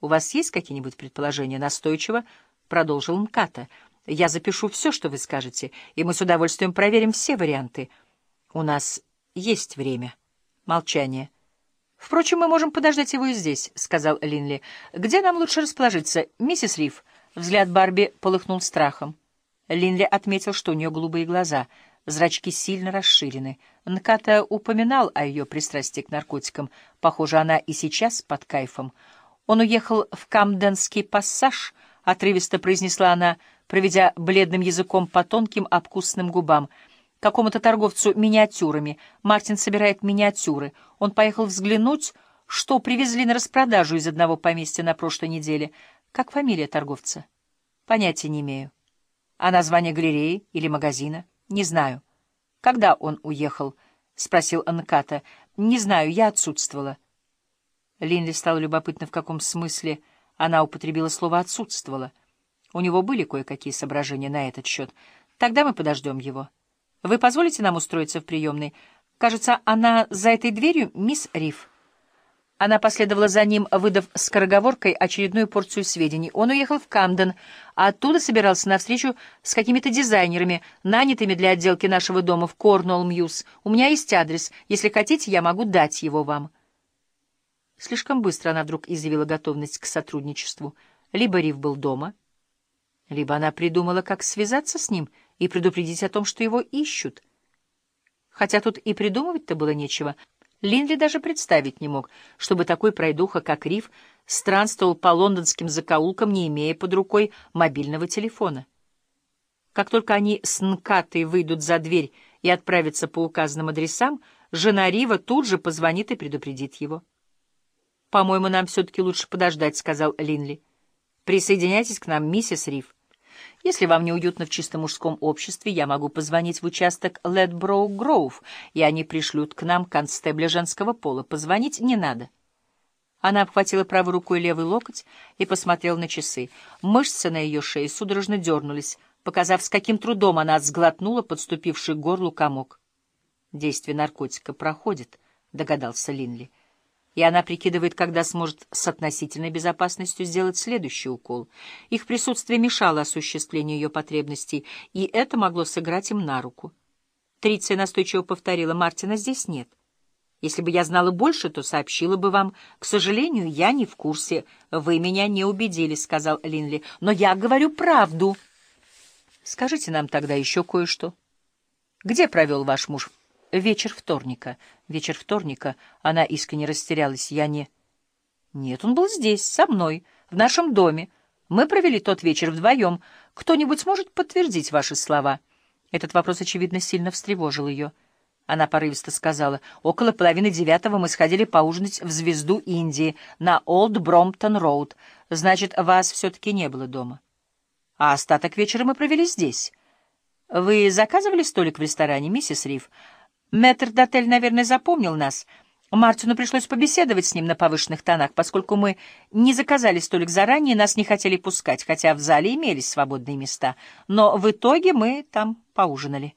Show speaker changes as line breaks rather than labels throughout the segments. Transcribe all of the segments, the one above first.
«У вас есть какие-нибудь предположения?» — настойчиво продолжил Мката. «Я запишу все, что вы скажете, и мы с удовольствием проверим все варианты. У нас есть время». Молчание. «Впрочем, мы можем подождать его и здесь», — сказал Линли. «Где нам лучше расположиться? Миссис Риф?» Взгляд Барби полыхнул страхом. Линли отметил, что у нее голубые глаза, зрачки сильно расширены. Нката упоминал о ее пристрастии к наркотикам. Похоже, она и сейчас под кайфом. Он уехал в Камденский пассаж, — отрывисто произнесла она, проведя бледным языком по тонким обкусным губам — какому-то торговцу миниатюрами. Мартин собирает миниатюры. Он поехал взглянуть, что привезли на распродажу из одного поместья на прошлой неделе. Как фамилия торговца? Понятия не имею. А название галереи или магазина? Не знаю. Когда он уехал? — спросил Анката. Не знаю, я отсутствовала. Линли стало любопытно, в каком смысле она употребила слово «отсутствовала». У него были кое-какие соображения на этот счет. Тогда мы подождем его. Вы позволите нам устроиться в приемной? Кажется, она за этой дверью, мисс Риф. Она последовала за ним, выдав скороговоркой очередную порцию сведений. Он уехал в Камден, а оттуда собирался на встречу с какими-то дизайнерами, нанятыми для отделки нашего дома в Корнуолл Мьюз. У меня есть адрес. Если хотите, я могу дать его вам. Слишком быстро она вдруг изъявила готовность к сотрудничеству. Либо Риф был дома, либо она придумала, как связаться с ним и предупредить о том, что его ищут. Хотя тут и придумывать-то было нечего. Линли даже представить не мог, чтобы такой пройдуха, как Риф, странствовал по лондонским закоулкам, не имея под рукой мобильного телефона. Как только они с Нкатой выйдут за дверь и отправятся по указанным адресам, жена Рива тут же позвонит и предупредит его. «По-моему, нам все-таки лучше подождать», — сказал Линли. «Присоединяйтесь к нам, миссис Рив». Если вам неуютно в чисто мужском обществе, я могу позвонить в участок Ледброу Гроув, и они пришлют к нам констебля женского пола. Позвонить не надо. Она обхватила правой рукой левый локоть и посмотрела на часы. Мышцы на ее шее судорожно дернулись, показав, с каким трудом она сглотнула подступивший к горлу комок. «Действие наркотика проходит», — догадался Линли и она прикидывает, когда сможет с относительной безопасностью сделать следующий укол. Их присутствие мешало осуществлению ее потребностей, и это могло сыграть им на руку. Триция настойчиво повторила, «Мартина здесь нет. Если бы я знала больше, то сообщила бы вам. К сожалению, я не в курсе. Вы меня не убедили», — сказал Линли. «Но я говорю правду». «Скажите нам тогда еще кое-что. Где провел ваш муж вечер вторника. Вечер вторника. Она искренне растерялась. Я не... Нет, он был здесь, со мной, в нашем доме. Мы провели тот вечер вдвоем. Кто-нибудь сможет подтвердить ваши слова? Этот вопрос, очевидно, сильно встревожил ее. Она порывисто сказала, около половины девятого мы сходили поужинать в «Звезду Индии» на Олд Бромптон-Роуд. Значит, вас все-таки не было дома. А остаток вечера мы провели здесь. Вы заказывали столик в ресторане, миссис Риф? Мэтр Дотель, наверное, запомнил нас. Мартину пришлось побеседовать с ним на повышенных тонах, поскольку мы не заказали столик заранее, нас не хотели пускать, хотя в зале имелись свободные места. Но в итоге мы там поужинали.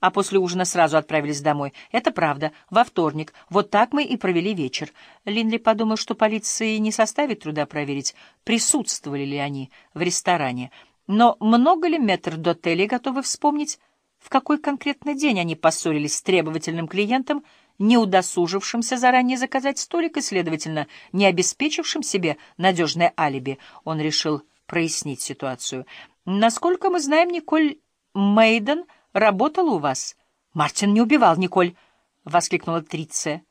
А после ужина сразу отправились домой. Это правда, во вторник. Вот так мы и провели вечер. Линли подумал, что полиции не составит труда проверить, присутствовали ли они в ресторане. Но много ли метр Дотелей готовы вспомнить, в какой конкретно день они поссорились с требовательным клиентом, не удосужившимся заранее заказать столик и, следовательно, не обеспечившим себе надежное алиби. Он решил прояснить ситуацию. «Насколько мы знаем, Николь Мейден работала у вас?» «Мартин не убивал Николь», — воскликнула Триция.